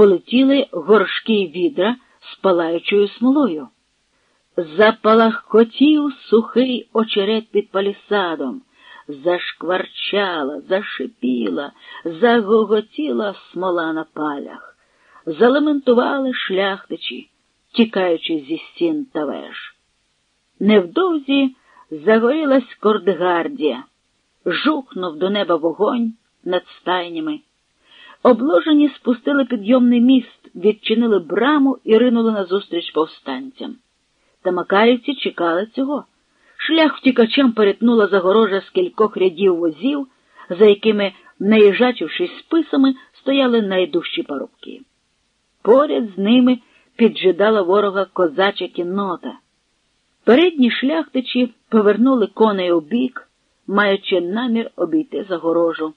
полетіли горшки відра з палаючою смолою. Запалахкотів сухий очерет під палісадом, зашкварчала, зашипіла, загоготіла смола на палях, залементували шляхтичі, тікаючи зі стін та веж. Невдовзі загорілась Кордгардія, жухнув до неба вогонь над стайнями. Обложені спустили підйомний міст, відчинили браму і ринули назустріч повстанцям. Та макарівці чекали цього. Шлях втікачам перетнула загорожа з кількох рядів возів, за якими, наїжачившись списами, стояли найдужчі парубки. Поряд з ними піджидала ворога козача кіннота. Передні шляхтичі повернули коней у бік, маючи намір обійти загорожу.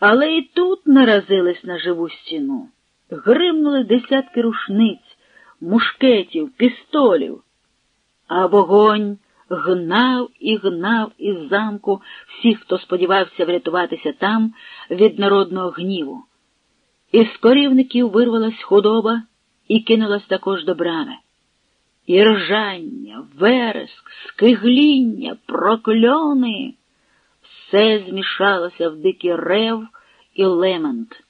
Але і тут наразились на живу стіну. Гримнули десятки рушниць, мушкетів, пістолів, а вогонь гнав і гнав із замку всіх, хто сподівався врятуватися там від народного гніву. Із корівників вирвалась худоба і кинулась також до брами. І ржання, вереск, скигління, прокльони все змішалося в дикий рев і лемент.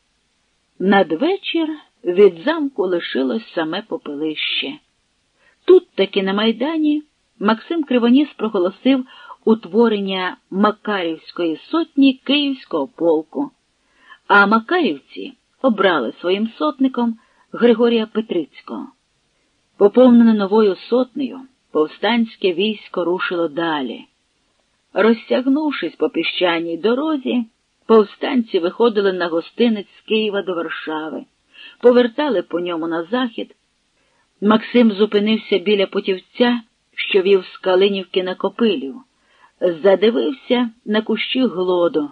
Надвечір від замку лишилось саме попелище. Тут таки на Майдані Максим Кривоніс проголосив утворення Макарівської сотні Київського полку, а Макарівці обрали своїм сотником Григорія Петрицького. Поповнене новою сотнею, повстанське військо рушило далі. Розтягнувшись по піщаній дорозі, повстанці виходили на гостинець з Києва до Варшави, повертали по ньому на захід. Максим зупинився біля путівця, що вів з Калинівки на Копилів, задивився на кущі глоду.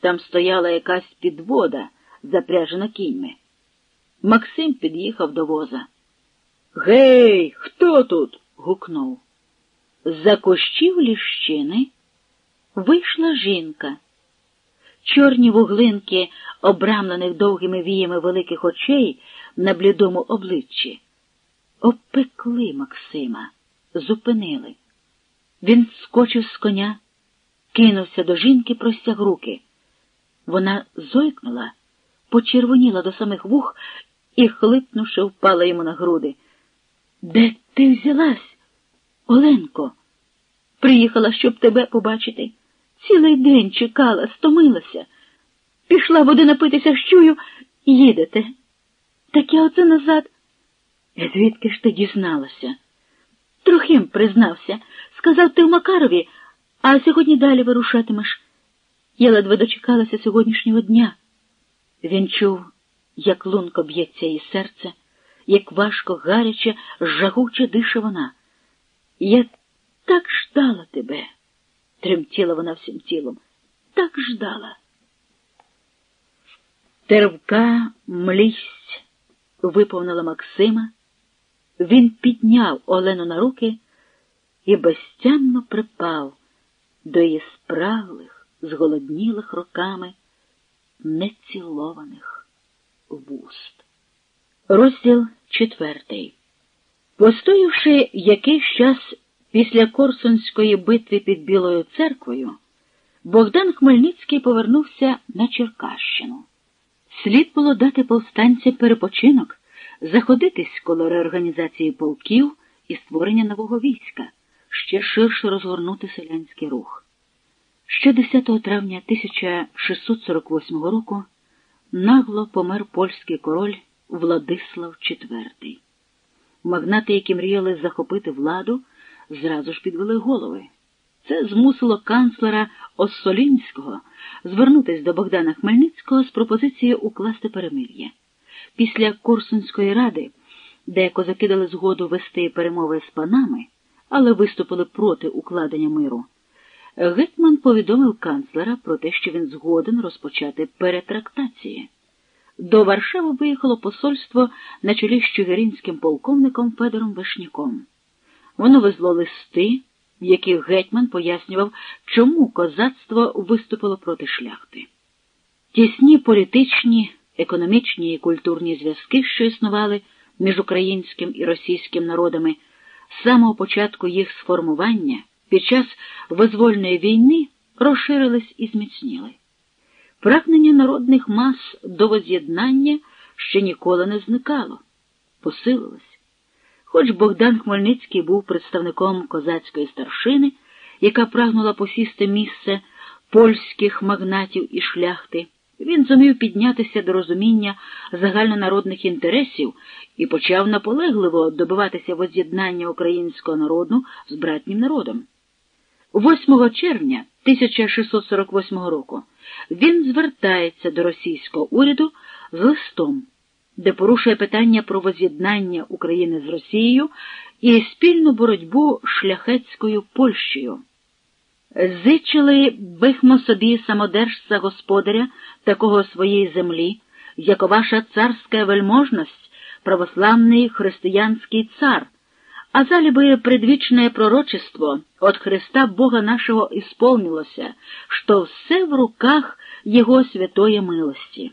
Там стояла якась підвода, запряжена кіньми. Максим під'їхав до воза. Гей, хто тут? гукнув. За кущів ліщини вийшла жінка. Чорні вуглинки, обрамлених довгими віями великих очей на блідому обличчі, обпекли Максима, зупинили. Він скочив з коня, кинувся до жінки, простяг руки. Вона зойкнула, почервоніла до самих вух і, хлипнувши, впала йому на груди. Де ти взялась, Оленко? Приїхала, щоб тебе побачити. Цілий день чекала, стомилася. Пішла води напитися щую, їдете. Так я оце назад. Звідки ж ти дізналася? Трохим признався. Сказав ти в Макарові, а сьогодні далі вирушатимеш. Я ледве дочекалася сьогоднішнього дня. Він чув, як лунко б'ється її серце, як важко гаряче, жагуче дише вона. Я так ждала тебе, тремтіла вона всім тілом, так ждала. Тервка млість виповнила Максима. Він підняв Олену на руки і безтямно припав до її спраглих, зголоднілих руками нецілованих вуст. Розділ четвертий. Постоявши якийсь час після Корсунської битви під Білою церквою, Богдан Хмельницький повернувся на Черкащину. Слід було дати повстанцям перепочинок, заходитись коло реорганізації полків і створення нового війська, ще ширше розгорнути селянський рух. Ще 10 травня 1648 року нагло помер польський король Владислав IV. Магнати, які мріяли захопити владу, зразу ж підвели голови. Це змусило канцлера Оссолінського звернутися до Богдана Хмельницького з пропозицією укласти перемир'я. Після Корсунської ради, де козаки дали згоду вести перемови з панами, але виступили проти укладення миру, Гетьман повідомив канцлера про те, що він згоден розпочати перетрактації. До Варшави виїхало посольство на чолі з чугеринським полковником Федором Вишняком. Воно везло листи, в яких гетьман пояснював, чому козацтво виступило проти шляхти. Тісні політичні, економічні і культурні зв'язки, що існували між українським і російським народами, з самого початку їх сформування під час визвольної війни розширились і зміцніли. Прагнення народних мас до воз'єднання ще ніколи не зникало, посилилось. Хоч Богдан Хмельницький був представником козацької старшини, яка прагнула посісти місце польських магнатів і шляхти, він зумів піднятися до розуміння загальнонародних інтересів і почав наполегливо добиватися воз'єднання українського народу з братнім народом. 8 червня 1648 року він звертається до російського уряду з листом, де порушує питання про воз'єднання України з Росією і спільну боротьбу шляхетською Польщею. Зичили бихмо собі самодержця господаря такого своєї землі, як ваша царська вельможність, православний християнський цар, а залі би предвічне пророчество от Христа Бога нашого исполнилося, что все в руках Его святої милості.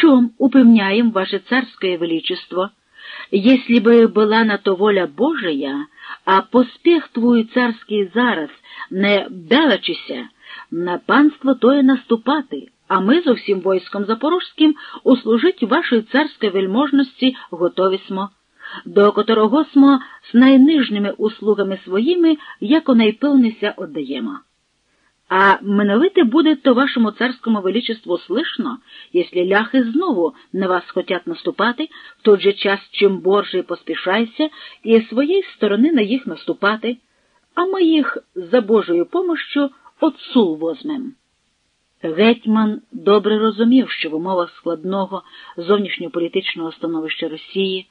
Чем упевняем ваше царское величество, если бы была на то воля Божия, а поспіх твой царський зараз не белачися, на панство тое наступати, а ми з усім войском запорожським услужить вашої царської вельможності готові смо до котрого смо з найнижніми услугами своїми, яко найпилнися отдаємо. А миновити буде то вашому царському величеству слышно, если ляхи знову на вас хотят наступати, в той же час чим боржий поспішайся, і з своєї сторони на їх наступати, а ми їх за Божою помощю отцул возьмем. Гетьман добре розумів, що в умовах складного зовнішньополітичного становища Росії